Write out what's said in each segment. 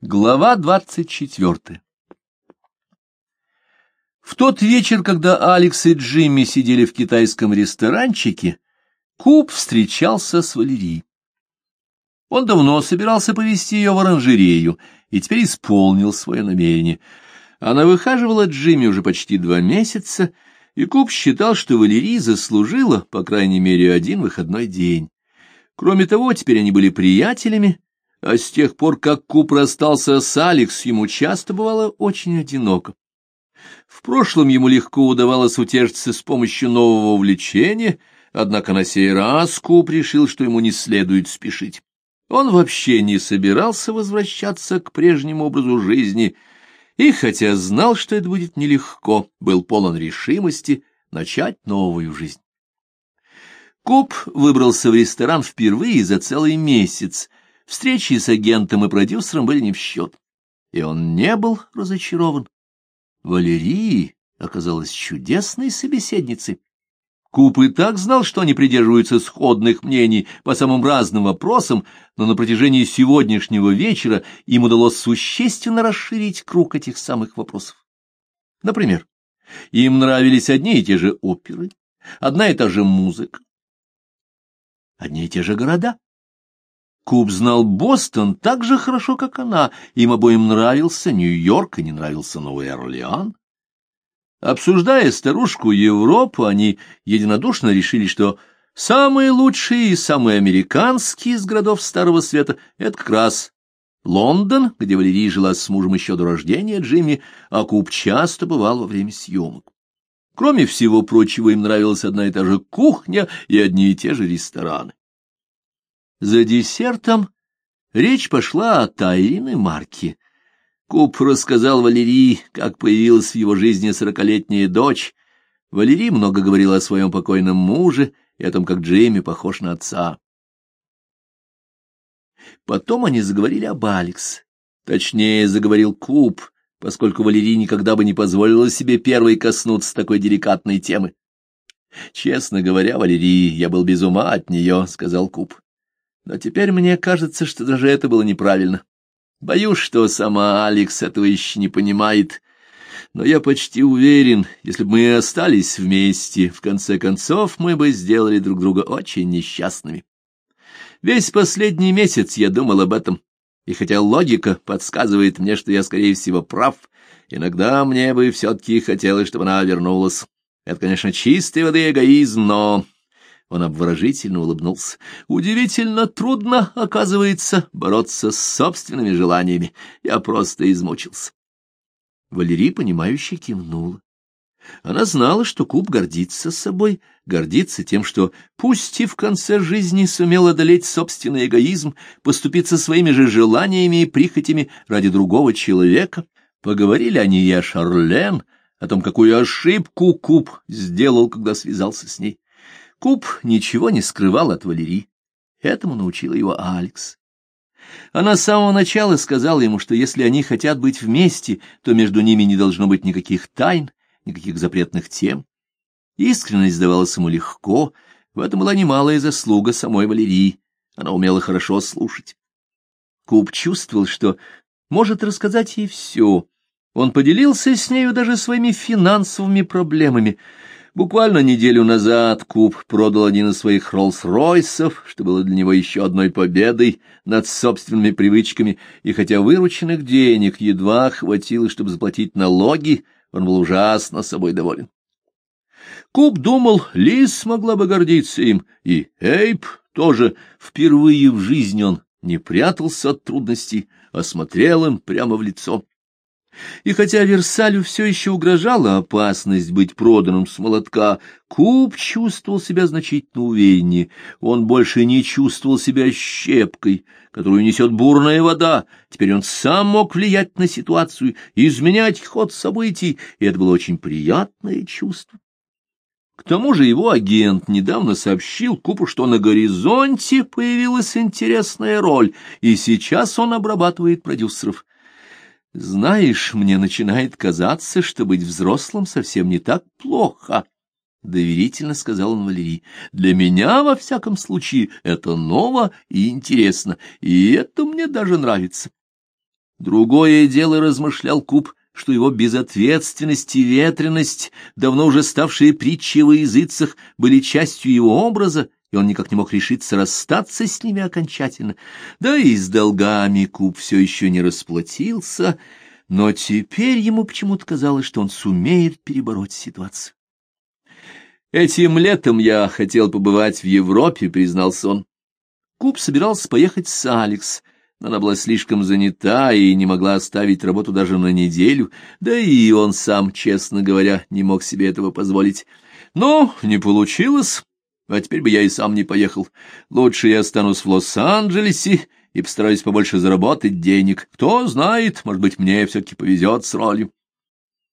Глава двадцать четвертая В тот вечер, когда Алекс и Джимми сидели в китайском ресторанчике, Куб встречался с Валерией. Он давно собирался повести ее в оранжерею и теперь исполнил свое намерение. Она выхаживала Джимми уже почти два месяца, и Куб считал, что Валерия заслужила, по крайней мере, один выходной день. Кроме того, теперь они были приятелями, а с тех пор, как Куп расстался с Алекс, ему часто бывало очень одиноко. В прошлом ему легко удавалось утешиться с помощью нового увлечения, однако на сей раз Куп решил, что ему не следует спешить. Он вообще не собирался возвращаться к прежнему образу жизни, и, хотя знал, что это будет нелегко, был полон решимости начать новую жизнь. Куп выбрался в ресторан впервые за целый месяц, Встречи с агентом и продюсером были не в счет. И он не был разочарован. Валерии оказалась чудесной собеседницей. Куп и так знал, что они придерживаются сходных мнений по самым разным вопросам, но на протяжении сегодняшнего вечера им удалось существенно расширить круг этих самых вопросов. Например, им нравились одни и те же оперы, одна и та же музыка, одни и те же города. Куб знал Бостон так же хорошо, как она. Им обоим нравился Нью-Йорк и не нравился Новый Орлеан. Обсуждая старушку Европу, они единодушно решили, что самые лучшие и самые американские из городов Старого Света — это как раз Лондон, где Валерия жила с мужем еще до рождения Джимми, а Куб часто бывал во время съемок. Кроме всего прочего, им нравилась одна и та же кухня и одни и те же рестораны. За десертом речь пошла о Тайрине Марке. Куб рассказал Валерии, как появилась в его жизни сорокалетняя дочь. Валерий много говорила о своем покойном муже и о том, как Джейми похож на отца. Потом они заговорили об Алекс. Точнее, заговорил Куб, поскольку Валерий никогда бы не позволила себе первой коснуться такой деликатной темы. «Честно говоря, Валерий, я был без ума от нее», — сказал Куб. Но теперь мне кажется, что даже это было неправильно. Боюсь, что сама Алекс этого еще не понимает. Но я почти уверен, если бы мы остались вместе, в конце концов мы бы сделали друг друга очень несчастными. Весь последний месяц я думал об этом, и хотя логика подсказывает мне, что я, скорее всего, прав, иногда мне бы все-таки хотелось, чтобы она вернулась. Это, конечно, чистый воды эгоизм, но он обворожительно улыбнулся. Удивительно трудно, оказывается, бороться с собственными желаниями. Я просто измучился. Валерий, понимающе кивнула. Она знала, что Куб гордится собой, гордится тем, что, пусть и в конце жизни сумел одолеть собственный эгоизм, поступиться своими же желаниями и прихотями ради другого человека. Поговорили они и о Шарлен, о том, какую ошибку Куб сделал, когда связался с ней. Куб ничего не скрывал от Валерии. Этому научила его Алекс. Она с самого начала сказала ему, что если они хотят быть вместе, то между ними не должно быть никаких тайн, никаких запретных тем. Искренность давалась ему легко, в этом была немалая заслуга самой Валерии. Она умела хорошо слушать. Куб чувствовал, что может рассказать ей все. Он поделился с нею даже своими финансовыми проблемами — Буквально неделю назад Куб продал один из своих Роллс-Ройсов, что было для него еще одной победой над собственными привычками, и хотя вырученных денег едва хватило, чтобы заплатить налоги, он был ужасно собой доволен. Куб думал, Лис могла бы гордиться им, и Эйп тоже впервые в жизни он не прятался от трудностей, а смотрел им прямо в лицо. И хотя Версалю все еще угрожала опасность быть проданным с молотка, Куб чувствовал себя значительно увереннее. Он больше не чувствовал себя щепкой, которую несет бурная вода. Теперь он сам мог влиять на ситуацию, изменять ход событий, и это было очень приятное чувство. К тому же его агент недавно сообщил Купу, что на горизонте появилась интересная роль, и сейчас он обрабатывает продюсеров. Знаешь, мне начинает казаться, что быть взрослым совсем не так плохо, — доверительно сказал он Валерий. Для меня, во всяком случае, это ново и интересно, и это мне даже нравится. Другое дело, размышлял Куб, что его безответственность и ветренность, давно уже ставшие притчей во языцах, были частью его образа, и он никак не мог решиться расстаться с ними окончательно. Да и с долгами Куб все еще не расплатился, но теперь ему почему-то казалось, что он сумеет перебороть ситуацию. «Этим летом я хотел побывать в Европе», — признался он. Куб собирался поехать с Алекс, но она была слишком занята и не могла оставить работу даже на неделю, да и он сам, честно говоря, не мог себе этого позволить. Но не получилось, а теперь бы я и сам не поехал. Лучше я останусь в Лос-Анджелесе и постараюсь побольше заработать денег. Кто знает, может быть, мне все-таки повезет с ролью.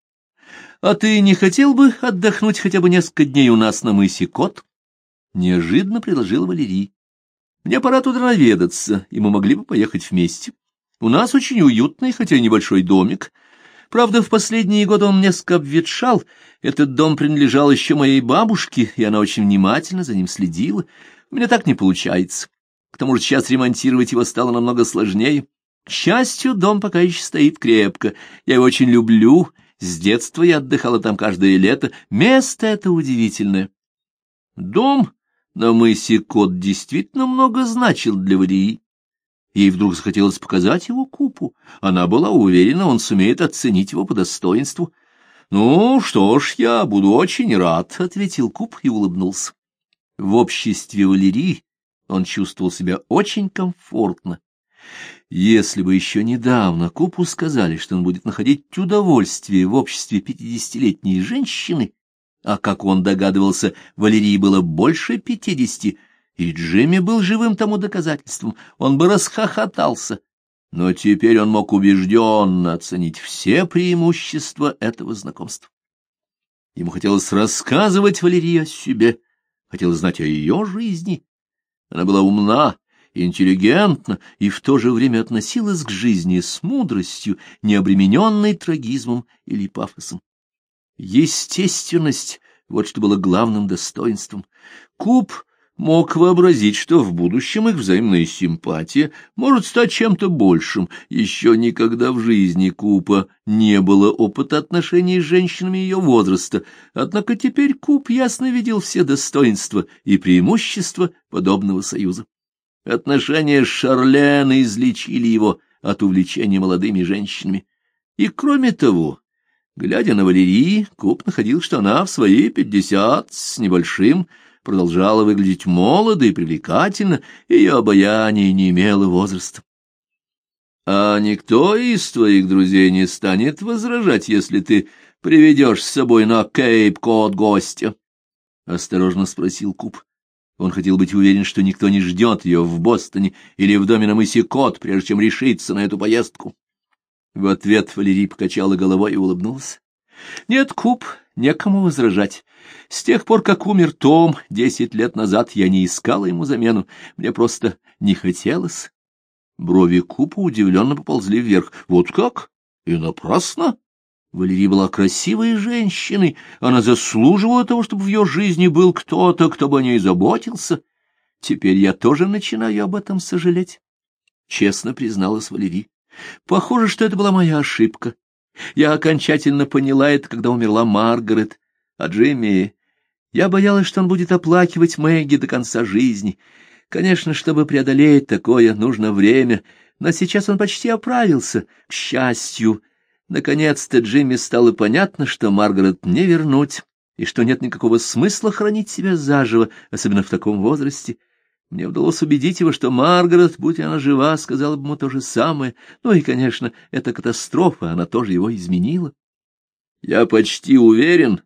— А ты не хотел бы отдохнуть хотя бы несколько дней у нас на мысе Кот? — неожиданно предложил Валерий. — Мне пора туда наведаться, и мы могли бы поехать вместе. У нас очень уютный, хотя и небольшой домик. Правда, в последние годы он несколько обветшал. Этот дом принадлежал еще моей бабушке, и она очень внимательно за ним следила. У меня так не получается. К тому же сейчас ремонтировать его стало намного сложнее. К счастью, дом пока еще стоит крепко. Я его очень люблю. С детства я отдыхала там каждое лето. Место это удивительное. Дом на мысе Кот действительно много значил для Варии. Ей вдруг захотелось показать его купу. Она была уверена, он сумеет оценить его по достоинству. — Ну, что ж, я буду очень рад, — ответил Куп и улыбнулся. В обществе Валерии он чувствовал себя очень комфортно. Если бы еще недавно Купу сказали, что он будет находить удовольствие в обществе пятидесятилетней женщины, а, как он догадывался, Валерии было больше пятидесяти, и Джимми был живым тому доказательством, он бы расхохотался. Но теперь он мог убежденно оценить все преимущества этого знакомства. Ему хотелось рассказывать Валерии о себе, хотелось знать о ее жизни. Она была умна, интеллигентна и в то же время относилась к жизни с мудростью, не обремененной трагизмом или пафосом. Естественность — вот что было главным достоинством. Куб мог вообразить, что в будущем их взаимная симпатия может стать чем-то большим. Еще никогда в жизни Купа не было опыта отношений с женщинами ее возраста, однако теперь Куп ясно видел все достоинства и преимущества подобного союза. Отношения с Шарлен излечили его от увлечения молодыми женщинами. И кроме того, глядя на Валерии, Куп находил, что она в свои пятьдесят с небольшим продолжала выглядеть молодо и привлекательно, ее обаяние не имело возраста. А никто из твоих друзей не станет возражать, если ты приведешь с собой на Кейп-Кот гостя? — осторожно спросил Куб. Он хотел быть уверен, что никто не ждет ее в Бостоне или в доме на мысе Кот, прежде чем решиться на эту поездку. В ответ Валерий покачала головой и улыбнулся. — Нет, Куб, некому возражать. С тех пор, как умер Том, десять лет назад я не искала ему замену, мне просто не хотелось. Брови Купа удивленно поползли вверх. Вот как? И напрасно? Валерия была красивой женщиной, она заслуживала того, чтобы в ее жизни был кто-то, кто бы о ней заботился. Теперь я тоже начинаю об этом сожалеть. Честно призналась Валерий. Похоже, что это была моя ошибка. Я окончательно поняла это, когда умерла Маргарет. А Джимми... Я боялась, что он будет оплакивать Мэгги до конца жизни. Конечно, чтобы преодолеть такое, нужно время, но сейчас он почти оправился, к счастью. Наконец-то Джимми стало понятно, что Маргарет не вернуть, и что нет никакого смысла хранить себя заживо, особенно в таком возрасте. Мне удалось убедить его, что Маргарет, будь она жива, сказала бы ему то же самое. Ну и, конечно, эта катастрофа, она тоже его изменила. Я почти уверен,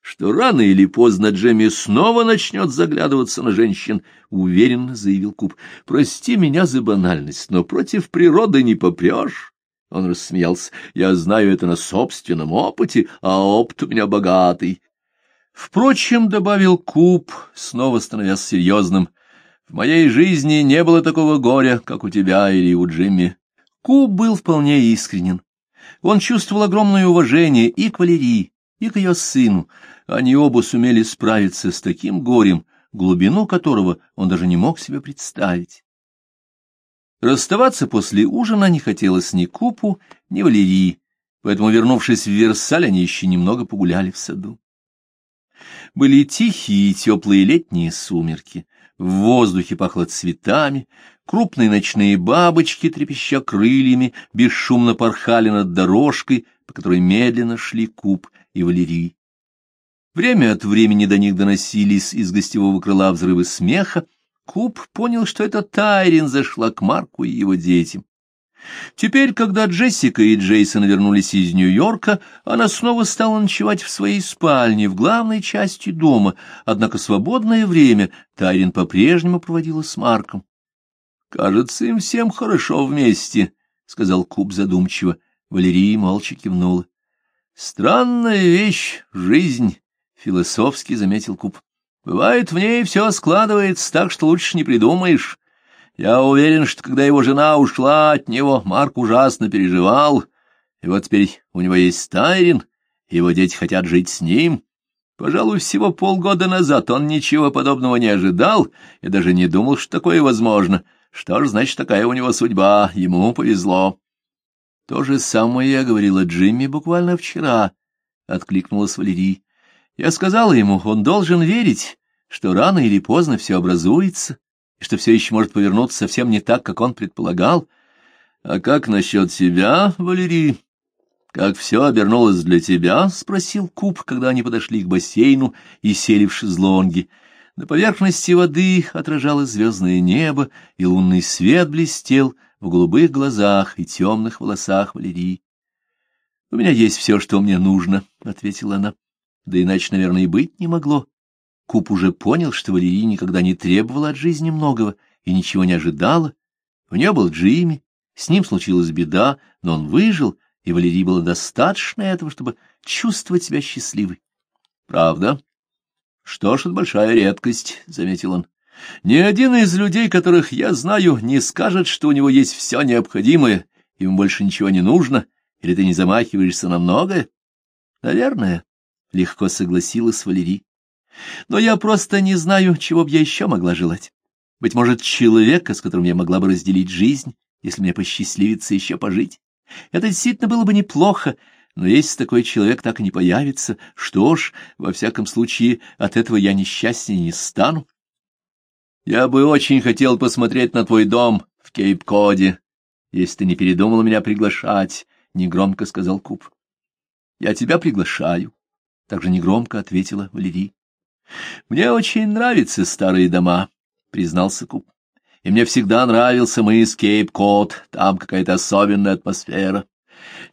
что рано или поздно Джемми снова начнет заглядываться на женщин, — уверенно заявил Куб. — Прости меня за банальность, но против природы не попрешь. Он рассмеялся. — Я знаю это на собственном опыте, а опыт у меня богатый. Впрочем, — добавил Куб, снова становясь серьезным, в моей жизни не было такого горя, как у тебя или у Джимми. Куб был вполне искренен. Он чувствовал огромное уважение и к Валерии, и к ее сыну. Они оба сумели справиться с таким горем, глубину которого он даже не мог себе представить. Расставаться после ужина не хотелось ни Купу, ни Валерии, поэтому, вернувшись в Версаль, они еще немного погуляли в саду. Были тихие и теплые летние сумерки, в воздухе пахло цветами, крупные ночные бабочки, трепеща крыльями, бесшумно порхали над дорожкой, по которой медленно шли Куб и Валерий. Время от времени до них доносились из гостевого крыла взрывы смеха, Куб понял, что это Тайрин зашла к Марку и его детям. Теперь, когда Джессика и Джейсон вернулись из Нью-Йорка, она снова стала ночевать в своей спальне, в главной части дома, однако свободное время Тайрин по-прежнему проводила с Марком. — Кажется, им всем хорошо вместе, — сказал Куб задумчиво. Валерия молча кивнула. — Странная вещь — жизнь, — философски заметил Куб. Бывает, в ней все складывается так, что лучше не придумаешь. Я уверен, что когда его жена ушла от него, Марк ужасно переживал. И вот теперь у него есть Тайрин, его дети хотят жить с ним. Пожалуй, всего полгода назад он ничего подобного не ожидал и даже не думал, что такое возможно. Что ж, значит, такая у него судьба, ему повезло. То же самое я говорила Джимми буквально вчера, — откликнулась Валерий. Я сказала ему, он должен верить, что рано или поздно все образуется, и что все еще может повернуться совсем не так, как он предполагал. А как насчет тебя, Валерий? Как все обернулось для тебя? — спросил Куб, когда они подошли к бассейну и сели в шезлонги. На поверхности воды отражалось звездное небо, и лунный свет блестел в голубых глазах и темных волосах Валерии. — У меня есть все, что мне нужно, — ответила она да иначе, наверное, и быть не могло. Куб уже понял, что Валерий никогда не требовала от жизни многого и ничего не ожидала. У нее был Джимми, с ним случилась беда, но он выжил, и Валерии было достаточно этого, чтобы чувствовать себя счастливой. — Правда? — Что ж, это большая редкость, — заметил он. — Ни один из людей, которых я знаю, не скажет, что у него есть все необходимое, ему больше ничего не нужно, или ты не замахиваешься на многое? — Наверное. — легко согласилась Валерий. «Но я просто не знаю, чего бы я еще могла желать. Быть может, человека, с которым я могла бы разделить жизнь, если мне посчастливится еще пожить. Это действительно было бы неплохо, но если такой человек так и не появится, что ж, во всяком случае, от этого я несчастнее не стану. Я бы очень хотел посмотреть на твой дом в Кейп-Коде, если ты не передумала меня приглашать, — негромко сказал Куб. — Я тебя приглашаю. — также негромко ответила Валерий. — Мне очень нравятся старые дома, — признался Куб. — И мне всегда нравился мыс Кейп-Кот, там какая-то особенная атмосфера.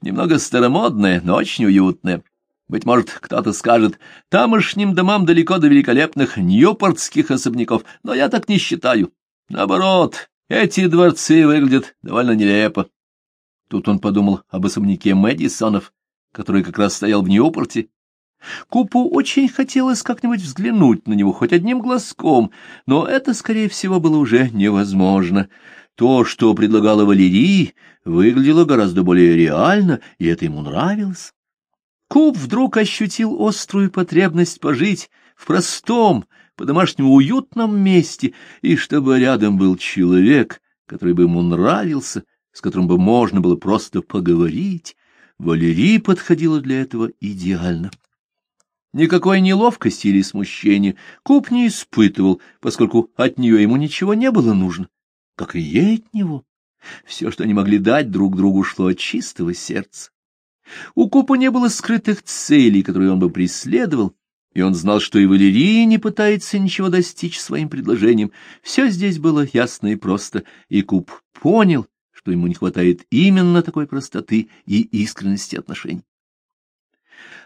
Немного старомодная, но очень уютная. Быть может, кто-то скажет, тамошним домам далеко до великолепных ньюпортских особняков, но я так не считаю. Наоборот, эти дворцы выглядят довольно нелепо. Тут он подумал об особняке Мэдисонов, который как раз стоял в Ньюпорте, Купу очень хотелось как-нибудь взглянуть на него хоть одним глазком, но это, скорее всего, было уже невозможно. То, что предлагала Валерий, выглядело гораздо более реально, и это ему нравилось. Куб вдруг ощутил острую потребность пожить в простом, по-домашнему уютном месте, и чтобы рядом был человек, который бы ему нравился, с которым бы можно было просто поговорить, Валерий подходила для этого идеально. Никакой неловкости или смущения Куб не испытывал, поскольку от нее ему ничего не было нужно, как и ей от него. Все, что они могли дать друг другу, шло от чистого сердца. У Купа не было скрытых целей, которые он бы преследовал, и он знал, что и Валерия не пытается ничего достичь своим предложением. Все здесь было ясно и просто, и Куб понял, что ему не хватает именно такой простоты и искренности отношений.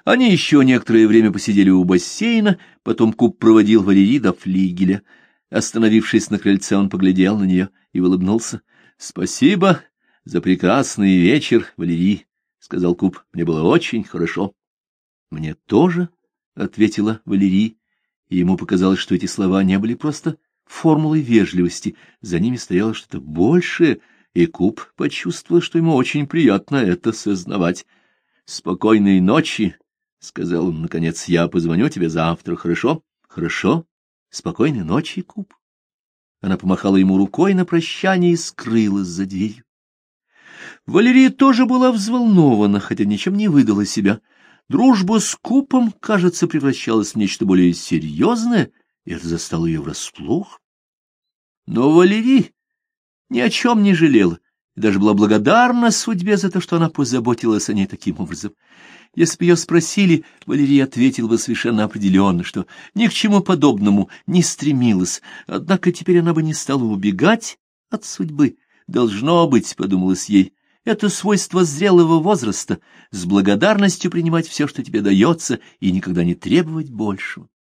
Они еще некоторое время посидели у бассейна, потом Куб проводил Валерий до флигеля. Остановившись на крыльце, он поглядел на нее и улыбнулся. — Спасибо за прекрасный вечер, Валерий, — сказал Куб. — Мне было очень хорошо. — Мне тоже, — ответила Валерий, и ему показалось, что эти слова не были просто формулой вежливости, за ними стояло что-то большее, и Куб почувствовал, что ему очень приятно это сознавать. Спокойной ночи, — сказал он, наконец, — я позвоню тебе завтра, хорошо? Хорошо. Спокойной ночи, Куб. Она помахала ему рукой на прощание и скрылась за дверью. Валерия тоже была взволнована, хотя ничем не выдала себя. Дружба с Купом, кажется, превращалась в нечто более серьезное, и это застало ее врасплох. Но Валерий ни о чем не жалела и даже была благодарна судьбе за то, что она позаботилась о ней таким образом. Если бы ее спросили, Валерия ответила бы совершенно определенно, что ни к чему подобному не стремилась, однако теперь она бы не стала убегать от судьбы. Должно быть, подумалось ей, это свойство зрелого возраста — с благодарностью принимать все, что тебе дается, и никогда не требовать большего.